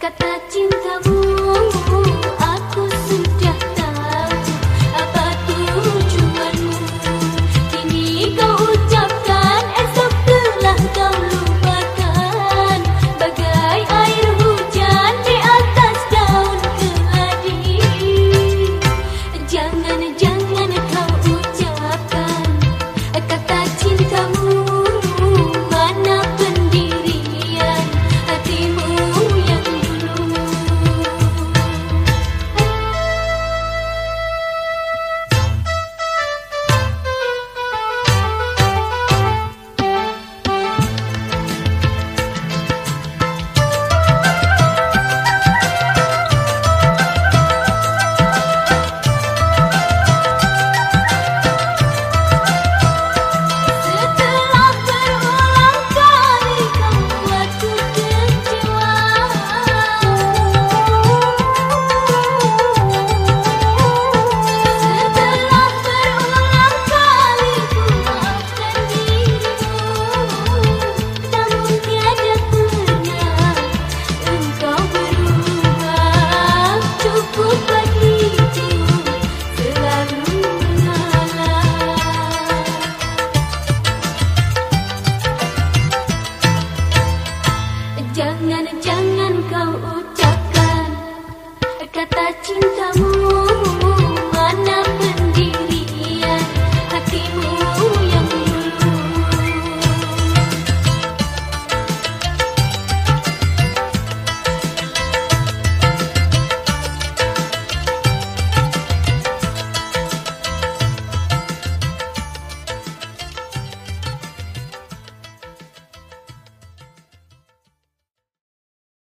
Got that. Ucapkan kata cintamu